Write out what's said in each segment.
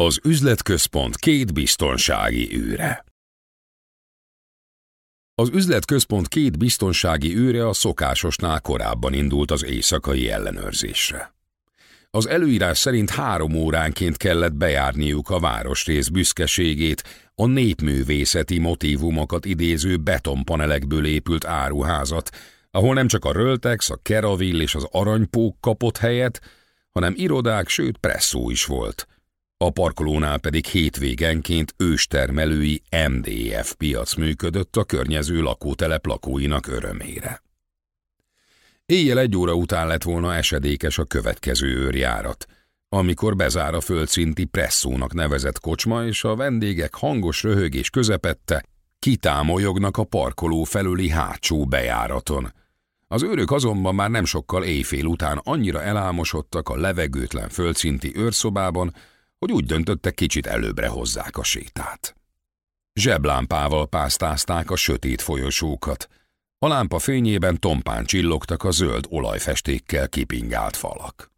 Az üzletközpont két biztonsági őre. Az üzletközpont két biztonsági őre a szokásosnál korábban indult az éjszakai ellenőrzésre. Az előírás szerint három óránként kellett bejárniuk a városrész büszkeségét, a népművészeti motivumokat idéző betonpanelekből épült áruházat, ahol nem csak a Röltex, a Keravill és az Aranypók kapott helyet, hanem irodák, sőt presszó is volt – a parkolónál pedig hétvégenként őstermelői MDF piac működött a környező lakótelep lakóinak örömére. Éjjel egy óra után lett volna esedékes a következő őrjárat, amikor bezár a földszinti presszónak nevezett kocsma, és a vendégek hangos röhögés közepette kitámolyognak a parkoló felüli hátsó bejáraton. Az őrök azonban már nem sokkal éjfél után annyira elálmosodtak a levegőtlen földszinti őrszobában, hogy úgy döntöttek kicsit előbbre hozzák a sétát. Zseblámpával pásztázták a sötét folyosókat. A lámpa fényében tompán csillogtak a zöld olajfestékkel kipingált falak.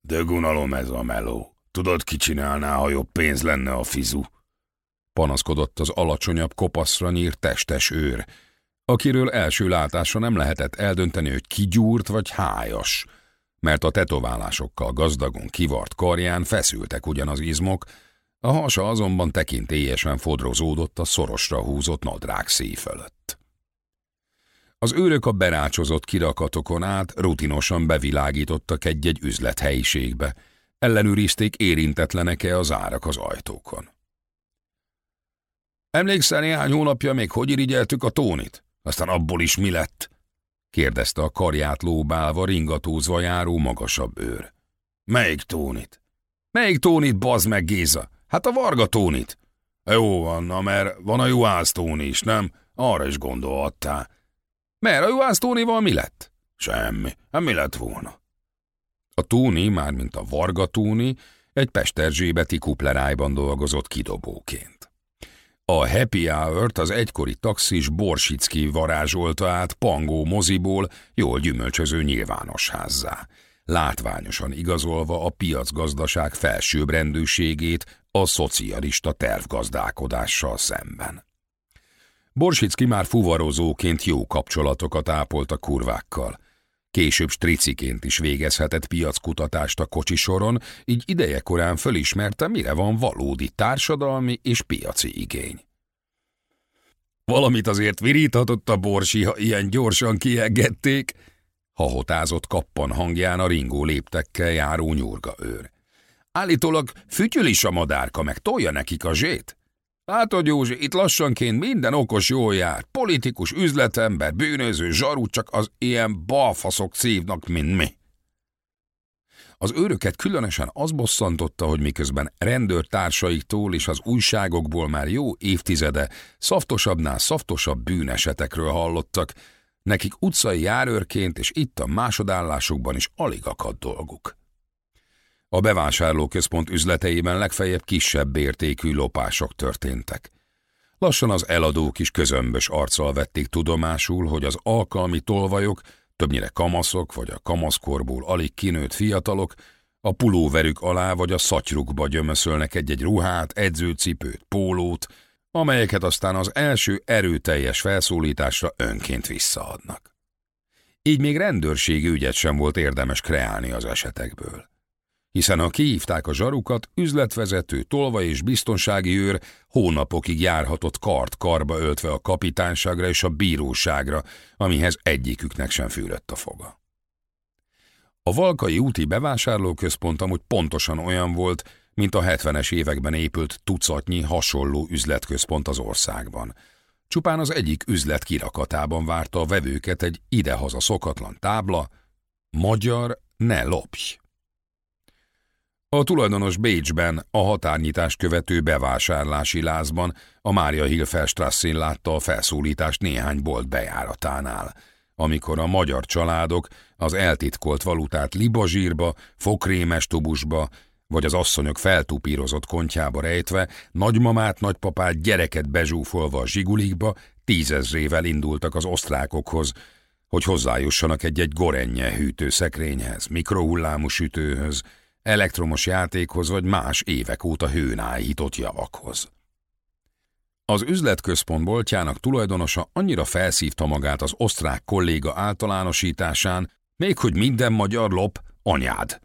De gunalom ez a meló. Tudod, ki csinálná, ha jobb pénz lenne a fizu? Panaszkodott az alacsonyabb kopaszra nyírt testes őr, akiről első látásra nem lehetett eldönteni, hogy kigyúrt vagy hájas – mert a tetoválásokkal gazdagon kivart karján feszültek ugyan az izmok, a hasa azonban tekintélyesen fodrozódott a szorosra húzott nadrág szíj fölött. Az őrök a berácsozott kirakatokon át rutinosan bevilágítottak egy-egy üzlethelyiségbe, ellenőrizték érintetlenek-e az árak az ajtókon. Emlékszel néhány hónapja még hogy irigyeltük a tónit? Aztán abból is mi lett? Kérdezte a karját lóbálva, ringatózva járó magasabb őr. Melyik tónit? Melyik tónit, bazd meg, Géza? Hát a Varga tónit. Jó van, na, mert van a Juhász tóni is, nem? Arra is gondolhattál. Mert a Juhász tónival mi lett? Semmi. Hát mi lett volna? A tóni, mármint a Varga tóni, egy pesterzsébeti kuplerájban dolgozott kidobóként. A happy hour-t az egykori taxis Borsicki varázsolta át Pangó moziból jól gyümölcsöző nyilvános házzá, látványosan igazolva a piacgazdaság felsőbbrendűségét a szocialista tervgazdálkodással szemben. Borsicki már fuvarozóként jó kapcsolatokat ápolt a kurvákkal. Később striciként is végezhetett piackutatást a kocsisoron, így ideje korán fölismerte, mire van valódi társadalmi és piaci igény. Valamit azért viríthatott a borsi, ha ilyen gyorsan kiengedték, hahotázott kappan hangján a ringó léptekkel járó nyurga őr. Állítólag fütyül is a madárka, meg tolja nekik a zsét. Látod, Józsi, itt lassanként minden okos jól jár. Politikus, üzletember, bűnöző, zsarú, csak az ilyen balfaszok szívnak, mint mi. Az őröket különösen az bosszantotta, hogy miközben rendőrtársaiktól és az újságokból már jó évtizede szaftosabbnál szaftosabb bűnesetekről hallottak, nekik utcai járőrként és itt a másodállásukban is alig akadt dolguk. A bevásárlóközpont üzleteiben legfeljebb kisebb értékű lopások történtek. Lassan az eladók is közömbös arccal vették tudomásul, hogy az alkalmi tolvajok, többnyire kamaszok vagy a kamaszkorból alig kinőtt fiatalok, a pulóverük alá vagy a szatyrukba gyömöszölnek egy-egy ruhát, edzőcipőt, pólót, amelyeket aztán az első erőteljes felszólításra önként visszaadnak. Így még rendőrségi ügyet sem volt érdemes kreálni az esetekből hiszen ha kihívták a zsarukat, üzletvezető, tolva és biztonsági őr hónapokig járhatott kart karba öltve a kapitányságra és a bíróságra, amihez egyiküknek sem fűrött a foga. A Valkai úti bevásárlóközpont amúgy pontosan olyan volt, mint a 70-es években épült tucatnyi hasonló üzletközpont az országban. Csupán az egyik üzlet kirakatában várta a vevőket egy idehaza szokatlan tábla, magyar ne lopj. A tulajdonos Bécsben a határnyitást követő bevásárlási lázban a Mária Hilfelstrasszén látta a felszólítást néhány bolt bejáratánál, amikor a magyar családok az eltitkolt valutát libazsírba, fokrémes tubusba, vagy az asszonyok feltupírozott kontjába rejtve, nagymamát, nagypapát, gyereket bezsúfolva a zsigulikba, tízezrével indultak az osztrákokhoz, hogy hozzájussanak egy-egy gorenye hűtőszekrényhez, mikrohullámú sütőhöz, elektromos játékhoz vagy más évek óta hőnállított javakhoz. Az üzletközpont boltjának tulajdonosa annyira felszívta magát az osztrák kolléga általánosításán, még hogy minden magyar lop anyád,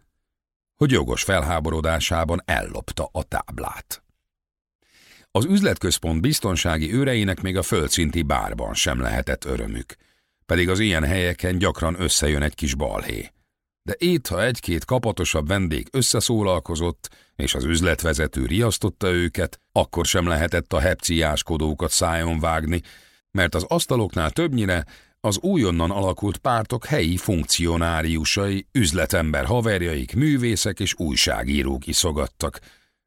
hogy jogos felháborodásában ellopta a táblát. Az üzletközpont biztonsági őreinek még a földszinti bárban sem lehetett örömük, pedig az ilyen helyeken gyakran összejön egy kis balhé. De itt, ha egy-két kapatosabb vendég összeszólalkozott, és az üzletvezető riasztotta őket, akkor sem lehetett a hepciáskodókat szájon vágni, mert az asztaloknál többnyire az újonnan alakult pártok helyi funkcionáriusai, üzletember haverjaik, művészek és újságírók iszogattak,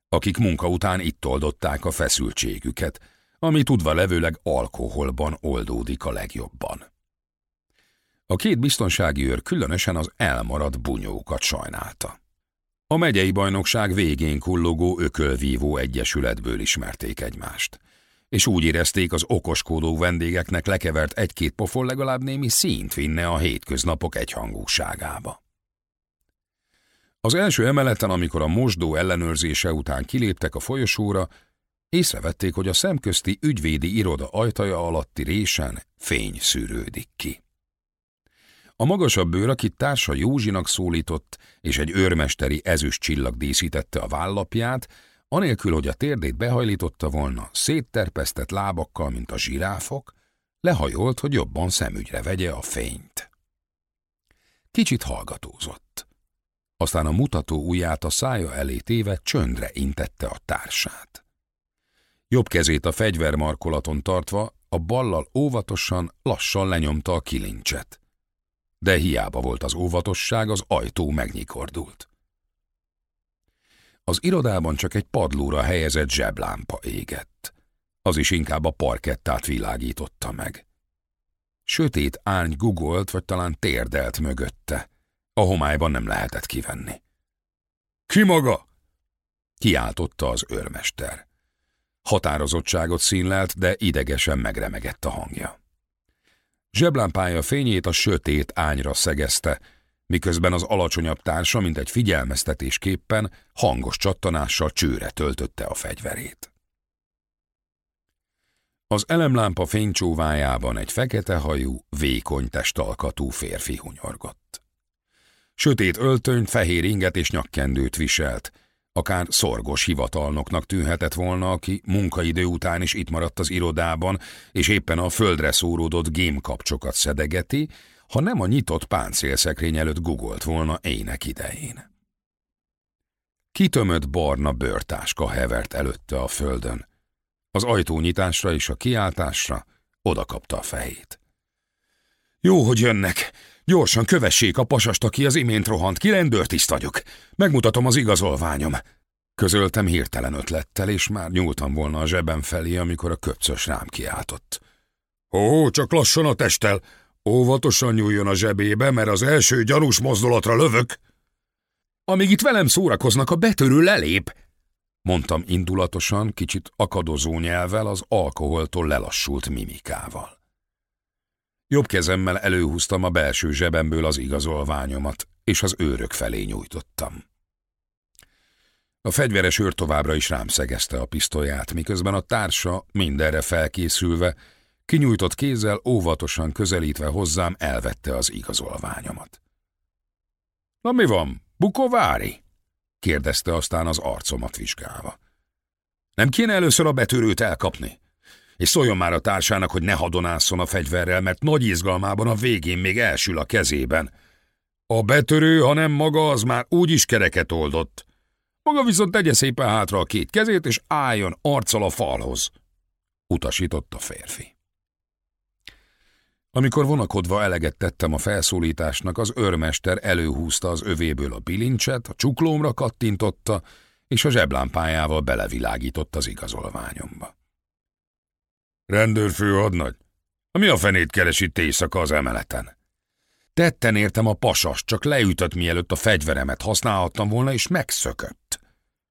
akik munka után itt oldották a feszültségüket, ami tudva levőleg alkoholban oldódik a legjobban. A két biztonsági őr különösen az elmaradt bunyókat sajnálta. A megyei bajnokság végén kullogó ökölvívó egyesületből ismerték egymást, és úgy érezték az okoskodó vendégeknek lekevert egy-két pofon legalább némi színt vinne a hétköznapok egyhangúságába. Az első emeleten, amikor a mosdó ellenőrzése után kiléptek a folyosóra, észrevették, hogy a szemközti ügyvédi iroda ajtaja alatti résen fény szűrődik ki. A magasabb bőr, akit társa Józsinak szólított, és egy őrmesteri ezüst csillag díszítette a vállapját, anélkül, hogy a térdét behajlította volna, szétterpesztett lábakkal, mint a zsiráfok, lehajolt, hogy jobban szemügyre vegye a fényt. Kicsit hallgatózott. Aztán a mutató ujját a szája elé téve csöndre intette a társát. Jobb kezét a fegyvermarkolaton tartva, a ballal óvatosan, lassan lenyomta a kilincset de hiába volt az óvatosság, az ajtó megnyikordult. Az irodában csak egy padlóra helyezett zseblámpa égett. Az is inkább a parkettát világította meg. Sötét árny gugolt, vagy talán térdelt mögötte. A homályban nem lehetett kivenni. Ki maga? Kiáltotta az őrmester. Határozottságot színlelt, de idegesen megremegett a hangja. Zseblámpája fényét a sötét ányra szegezte, miközben az alacsonyabb társa, mint egy figyelmeztetésképpen, hangos csattanással csőre töltötte a fegyverét. Az elemlámpa fénycsóvájában egy fekete hajú, vékony testalkatú férfi hunyorgott. Sötét öltönyt, fehér inget és nyakkendőt viselt, Akár szorgos hivatalnoknak tűnhetett volna, aki munkaidő után is itt maradt az irodában, és éppen a földre szóródott gémkapcsokat szedegeti, ha nem a nyitott páncélszekrény előtt gugolt volna ének idején. Kitömött barna bőrtáska hevert előtte a földön. Az ajtónyitásra és a kiáltásra odakapta a fejét. Jó, hogy jönnek! Gyorsan kövessék a pasast, aki az imént rohant ki, rendőrtiszt vagyok. Megmutatom az igazolványom. Közöltem hirtelen ötlettel, és már nyúltam volna a zsebem felé, amikor a köpcös rám kiáltott. Ó, csak lassan a testtel! Óvatosan nyúljon a zsebébe, mert az első gyanús mozdulatra lövök. Amíg itt velem szórakoznak, a betörő lelép, mondtam indulatosan, kicsit akadozó nyelvel, az alkoholtól lelassult mimikával. Jobb kezemmel előhúztam a belső zsebemből az igazolványomat, és az őrök felé nyújtottam. A fegyveres őr továbbra is rám szegezte a pisztolyát, miközben a társa, mindenre felkészülve, kinyújtott kézzel óvatosan közelítve hozzám elvette az igazolványomat. – Na mi van, Bukovári? – kérdezte aztán az arcomat vizsgálva. – Nem kéne először a betörőt elkapni? És szóljon már a társának, hogy ne hadonászon a fegyverrel, mert nagy izgalmában a végén még elsül a kezében. A betörő, ha nem maga, az már úgy is kereket oldott. Maga viszont tegye szépen hátra a két kezét, és álljon arccal a falhoz, utasított a férfi. Amikor vonakodva eleget tettem a felszólításnak, az őrmester előhúzta az övéből a bilincset, a csuklómra kattintotta, és a zseblámpájával belevilágított az igazolványomba. Rendőrfő hadnagy, mi a fenét keresi éjszaka az emeleten? Tetten értem a pasas, csak leütött mielőtt a fegyveremet használhattam volna, és megszökött.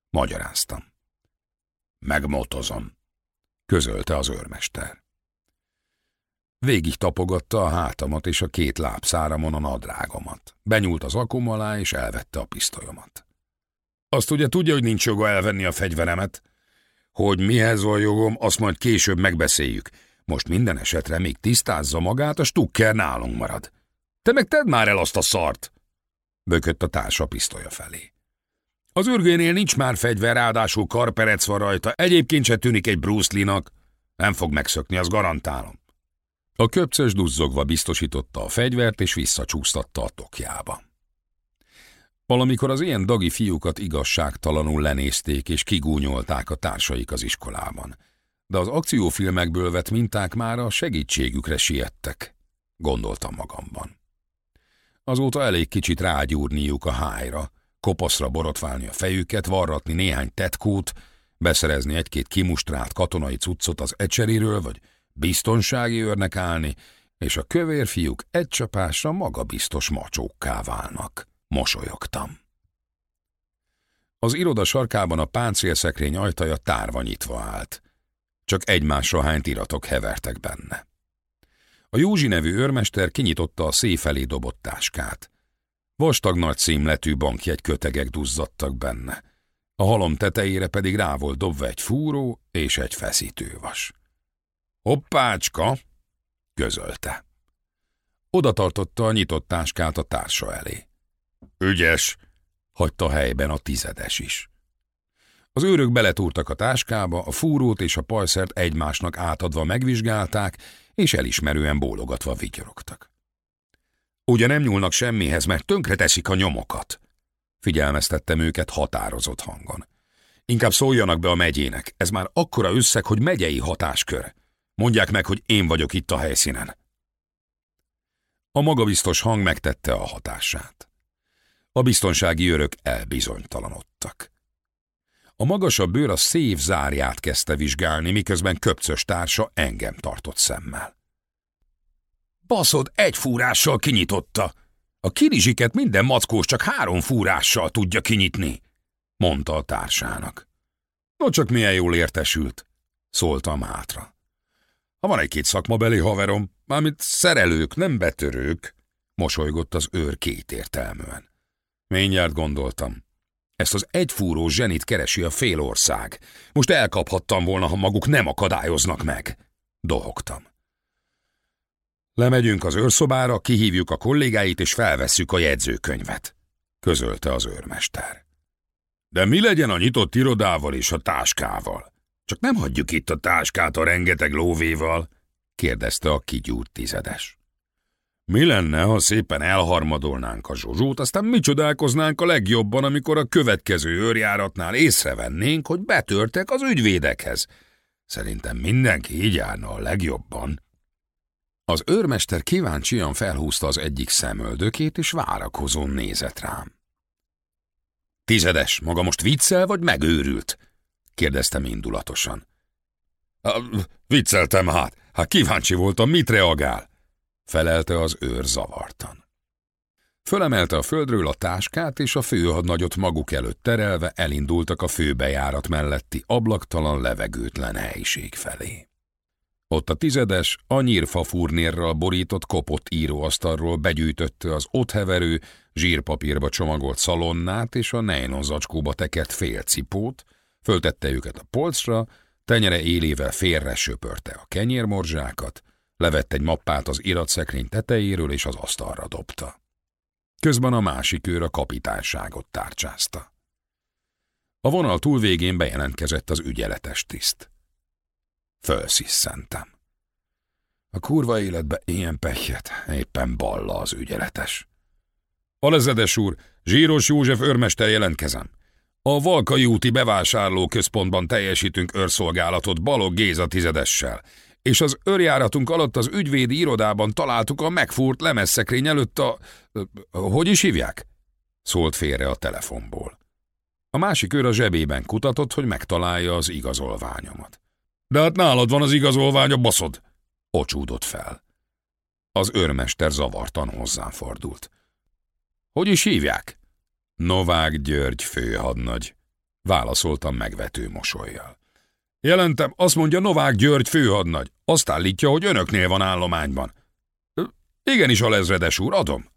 Magyaráztam. Megmotozom, közölte az őrmester. Végig tapogatta a hátamat és a két lábszáramon a nadrágomat. Benyúlt az akom alá, és elvette a pisztolyomat. Azt ugye tudja, hogy nincs joga elvenni a fegyveremet? Hogy mihez van jogom, azt majd később megbeszéljük. Most minden esetre még tisztázza magát, a stukker nálunk marad. Te meg tedd már el azt a szart! Bökött a társa pisztolya felé. Az ürgénél nincs már fegyver, ráadásul karperec van rajta, egyébként se tűnik egy Bruce Lee-nak. Nem fog megszökni, az garantálom. A köpcös duzzogva biztosította a fegyvert, és visszacsúsztatta a tokjába. Valamikor az ilyen dagi fiúkat igazságtalanul lenézték és kigúnyolták a társaik az iskolában. De az akciófilmekből vett minták már a segítségükre siettek, gondoltam magamban. Azóta elég kicsit rágyúrniuk a hájra, kopaszra borotválni a fejüket, varratni néhány tetkót, beszerezni egy-két kimustrált katonai cuccot az ecseréről, vagy biztonsági őrnek állni, és a kövér fiúk egy csapásra magabiztos macsókká válnak. Mosolyogtam. Az iroda sarkában a páncélszekrény ajtaja tárva nyitva állt. Csak egymásra hányt iratok hevertek benne. A Józsi nevű őrmester kinyitotta a széf elé dobott táskát. Vastag nagy címletű bankjegy kötegek duzzadtak benne. A halom tetejére pedig rá volt dobva egy fúró és egy feszítővas. Hoppácska! közölte. Oda tartotta a nyitott táskát a társa elé. Ügyes! hagyta helyben a tizedes is. Az őrök beletúrtak a táskába, a fúrót és a pajszert egymásnak átadva megvizsgálták, és elismerően bólogatva vigyorogtak. Ugye nem nyúlnak semmihez, mert tönkre teszik a nyomokat. Figyelmeztettem őket határozott hangon. Inkább szóljanak be a megyének, ez már akkora összeg, hogy megyei hatáskör. Mondják meg, hogy én vagyok itt a helyszínen. A magabiztos hang megtette a hatását. A biztonsági örök elbizonytalanodtak. A magasabb bőr a szév zárját kezdte vizsgálni, miközben köpcös társa engem tartott szemmel. Baszod egy fúrással kinyitotta. A kirizsiket minden mackós csak három fúrással tudja kinyitni, mondta a társának. No csak milyen jól értesült, szóltam hátra. Ha van egy-két szakmabeli haverom, mármint szerelők, nem betörők, mosolygott az őr kétértelműen. Mindjárt gondoltam. Ezt az egyfúró zsenit keresi a fél ország. Most elkaphattam volna, ha maguk nem akadályoznak meg. Dohogtam. Lemegyünk az őrszobára, kihívjuk a kollégáit és felvesszük a jegyzőkönyvet, közölte az őrmester. De mi legyen a nyitott irodával és a táskával? Csak nem hagyjuk itt a táskát a rengeteg lóvéval, kérdezte a kigyúrt tizedes. Mi lenne, ha szépen elharmadolnánk a zsozsót, aztán mi csodálkoznánk a legjobban, amikor a következő őrjáratnál észrevennénk, hogy betörtek az ügyvédekhez. Szerintem mindenki így járna a legjobban. Az őrmester kíváncsian felhúzta az egyik szemöldökét, és várakozón nézett rám. Tizedes, maga most viccel, vagy megőrült? kérdeztem indulatosan. Vicceltem hát, hát kíváncsi voltam, mit reagál felelte az őr zavartan. Fölemelte a földről a táskát, és a főhadnagyot maguk előtt terelve elindultak a főbejárat melletti ablaktalan levegőtlen helyiség felé. Ott a tizedes, a nyírfafúrnérral borított kopott íróasztalról begyűjtötte az ott heverő, zsírpapírba csomagolt szalonnát és a nejlon zacskóba tekert félcipót, föltette őket a polcra, tenyere élével félre söpörte a kenyérmorzsákat, Levett egy mappát az iratszekrény tetejéről, és az asztalra dobta. Közben a másik őr a kapitányságot tárcsázta. A vonal túlvégén bejelentkezett az ügyeletes tiszt. Fölszisszentem. A kurva életbe ilyen pehjet, éppen balla az ügyeletes. Alezedes úr, Zsíros József őrmester jelentkezem. A Valkai úti bevásárló központban teljesítünk őrszolgálatot Balog Géza tizedessel, és az örjáratunk alatt az ügyvédi irodában találtuk a megfúrt lemezszekrény előtt a... Hogy is hívják? Szólt félre a telefonból. A másik őr a zsebében kutatott, hogy megtalálja az igazolványomat. De hát nálad van az igazolvány, a baszod! Ocsúdott fel. Az őrmester zavartan hozzám fordult. Hogy is hívják? Novák György főhadnagy, válaszoltam megvető mosolyjal. Jelentem, azt mondja Novák György főhadnagy. Azt állítja, hogy önöknél van állományban. Igenis, lezredes úr, adom.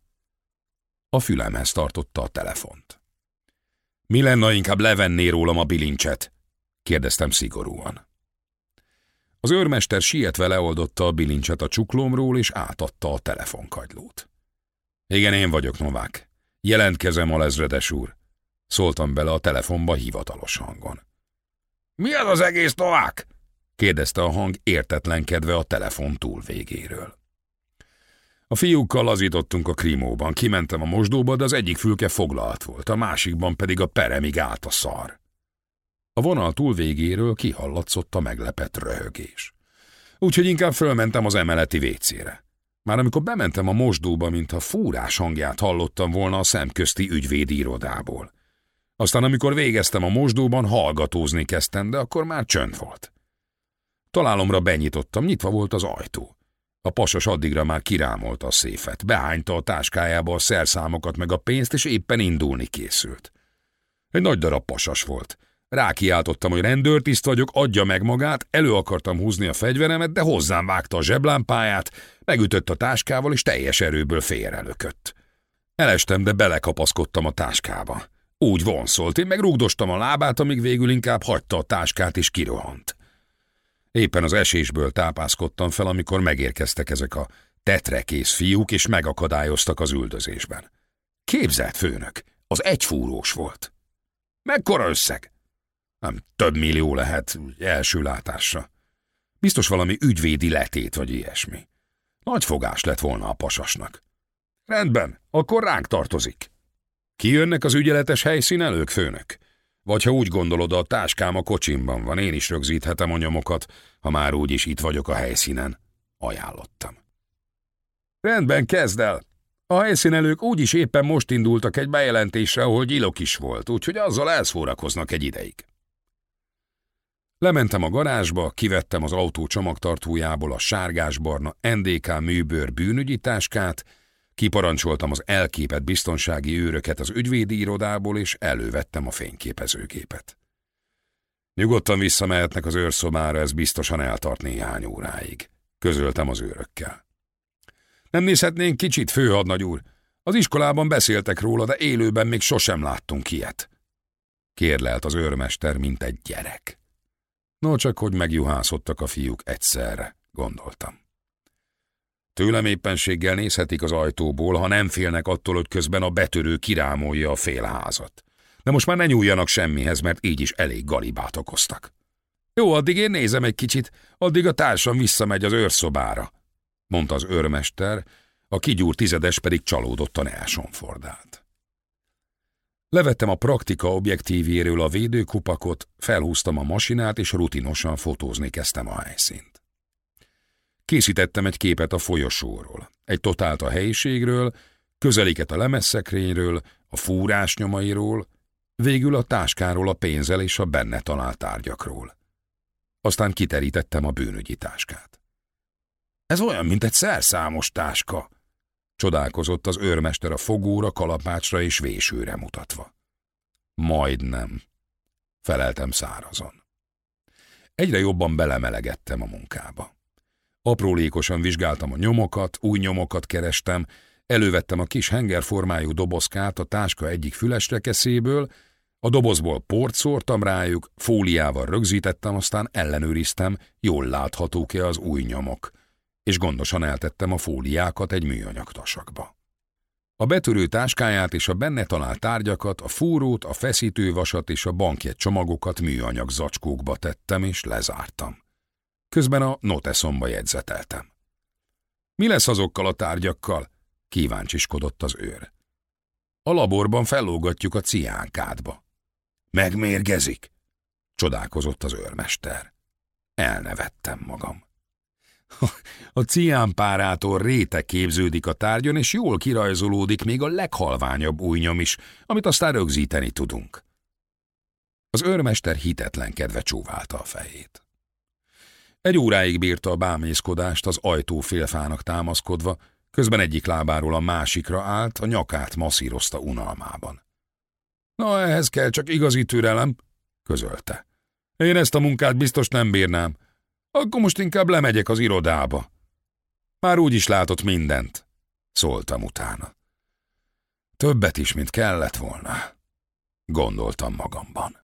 A fülemhez tartotta a telefont. Mi lenne, inkább levenné rólam a bilincset? kérdeztem szigorúan. Az őrmester sietve leoldotta a bilincset a csuklómról, és átadta a telefonkagylót. Igen, én vagyok, Novák. Jelentkezem a lezredes úr. Szóltam bele a telefonba hivatalos hangon. Mi az az egész, Novák? kérdezte a hang értetlenkedve a telefon túl végéről. A fiúkkal lazítottunk a krimóban, kimentem a mosdóba, de az egyik fülke foglalt volt, a másikban pedig a peremig állt a szar. A vonal túl végéről kihallatszott a meglepett röhögés. Úgyhogy inkább fölmentem az emeleti vécére. Már amikor bementem a mosdóba, mintha fúrás hangját hallottam volna a szemközti ügyvédi irodából. Aztán amikor végeztem a mosdóban, hallgatózni kezdtem, de akkor már csönd volt. Találomra benyitottam, nyitva volt az ajtó. A pasas addigra már kirámolta a széfet, behányta a táskájába a szerszámokat meg a pénzt, és éppen indulni készült. Egy nagy darab pasas volt. Rákiáltottam, hogy rendőrtiszt vagyok, adja meg magát, elő akartam húzni a fegyveremet, de hozzám vágta a zseblámpáját, megütött a táskával, és teljes erőből félrelökött. Elestem, de belekapaszkodtam a táskába. Úgy vonszolt, én meg rúgdostam a lábát, amíg végül inkább hagyta a táskát, és kirohant. Éppen az esésből tápászkodtam fel, amikor megérkeztek ezek a tetrekész fiúk, és megakadályoztak az üldözésben. Képzelt főnök, az egyfúrós volt. Mekkora összeg? Nem több millió lehet első látásra. Biztos valami ügyvédi letét vagy ilyesmi. Nagy fogás lett volna a pasasnak. Rendben, akkor ránk tartozik. Kijönnek az ügyeletes helyszínelők, főnök? Vagy ha úgy gondolod, a táskám a kocsimban van, én is rögzíthetem a nyomokat, ha már úgyis itt vagyok a helyszínen. Ajánlottam. Rendben, kezd el. A helyszínelők úgyis éppen most indultak egy bejelentésre, ahol gyilok is volt, úgyhogy azzal elszórakoznak egy ideig. Lementem a garázsba, kivettem az autó csomagtartójából a sárgásbarna NDK műbőr bűnügyi táskát, Kiparancsoltam az elképet biztonsági őröket az ügyvédi irodából, és elővettem a fényképezőgépet. Nyugodtan visszamehetnek az őrszobára, ez biztosan eltart néhány óráig. Közöltem az őrökkel. Nem nézhetnénk kicsit, főhadnagy úr? Az iskolában beszéltek róla, de élőben még sosem láttunk ilyet. Kérlelt az őrmester, mint egy gyerek. No, csak hogy megjuhászottak a fiúk egyszerre, gondoltam. Tőlem éppenséggel nézhetik az ajtóból, ha nem félnek attól, hogy közben a betörő kirámolja a félházat. De most már ne nyúljanak semmihez, mert így is elég galibát okoztak. Jó, addig én nézem egy kicsit, addig a társam visszamegy az őrszobára, mondta az őrmester, a kigyúr tizedes pedig csalódottan elsonfordált. Levettem a praktika objektívjéről a védőkupakot, felhúztam a masinát, és rutinosan fotózni kezdtem a helyszínt. Készítettem egy képet a folyosóról, egy totált a helyiségről, közeliket a lemesszekényről, a fúrás nyomairól, végül a táskáról a pénzzel és a benne talált tárgyakról. Aztán kiterítettem a bűnügyi táskát. Ez olyan, mint egy szerszámos táska, csodálkozott az őrmester a fogóra, kalapácsra és vésőre mutatva. Majdnem, feleltem szárazon. Egyre jobban belemelegettem a munkába. Aprólékosan vizsgáltam a nyomokat, új nyomokat kerestem, elővettem a kis hengerformájú dobozkát a táska egyik fülesrekeszéből, a dobozból port szórtam rájuk, fóliával rögzítettem, aztán ellenőriztem, jól láthatók-e az új nyomok, és gondosan eltettem a fóliákat egy műanyag tasakba. A betörő táskáját és a benne talált tárgyakat, a fúrót, a feszítővasat és a bankjegy csomagokat műanyag zacskókba tettem és lezártam. Közben a noteszomba jegyzeteltem. Mi lesz azokkal a tárgyakkal? Kíváncsiskodott az őr. A laborban fellógatjuk a ciánkádba. Megmérgezik? Csodálkozott az őrmester. Elnevettem magam. A ciánpárától réte képződik a tárgyon, és jól kirajzolódik még a leghalványabb újnyom is, amit aztán rögzíteni tudunk. Az őrmester hitetlenkedve csóválta a fejét. Egy óráig bírta a bámészkodást az ajtó félfának támaszkodva, közben egyik lábáról a másikra állt, a nyakát masszírozta unalmában. Na, ehhez kell csak igazi türelem, közölte. Én ezt a munkát biztos nem bírnám. Akkor most inkább lemegyek az irodába. Már úgy is látott mindent, szóltam utána. Többet is, mint kellett volna. gondoltam magamban.